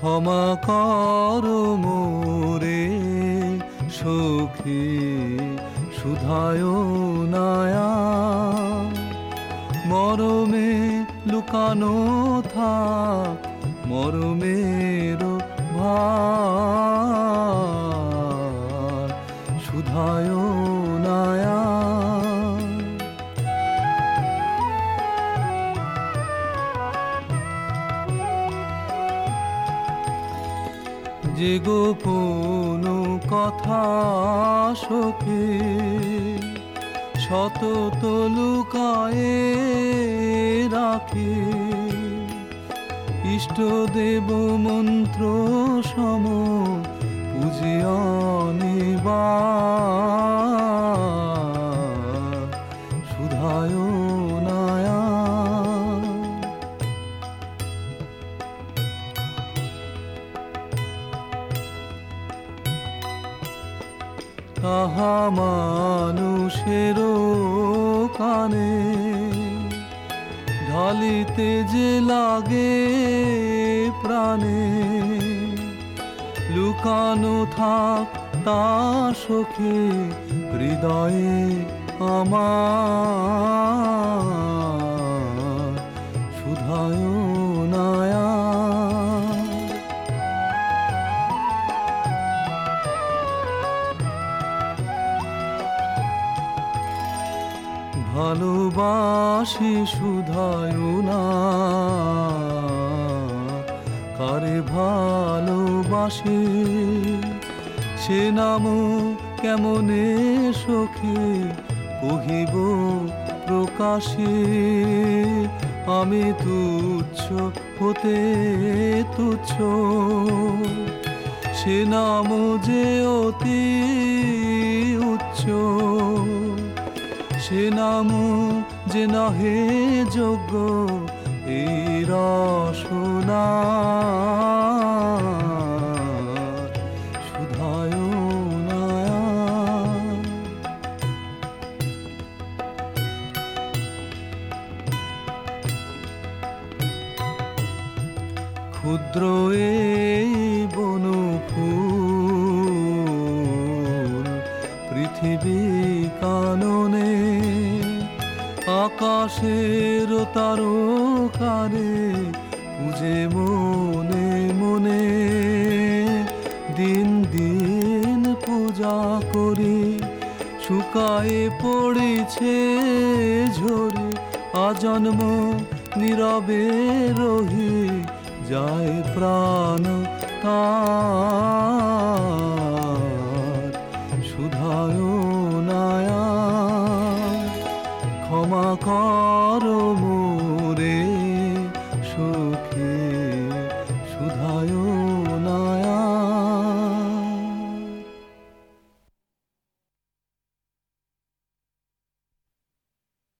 ক্ষমা কর মোরে সখী সুধায় নায়া। মরমে লুকানো থাক মরমের ভার। সুধায় যে গোপন কথা শোকে শত তলুকায়ে রাখে। ইষ্টদেব মন্ত্র সম পুজিয়া তাহা মানুষের কানে। ঢালিতে যে লাগে প্রাণে লুকানো থাক তা সখী হৃদয়ে আমার। ভালোবাসি শুধায় না। কারে ভালোবাসি? সে নাম কেমনে সখী? কহিব, প্রকাশে আমি তুচ্ছ, হতে তুচ্ছ। সে নাম যে অতি উচ্চ। সে নাম যে নহে যোগ্য এই রসনা ক্ষুদ্র এই বন ফুল পৃথিবী আকাশের তারকারে পুজে মনে মনে দিন দিন পূজা করি। শুকায়ে পড়েছে ঝরে আজন্ম নীরবে রহি, যায় প্রাণ তার।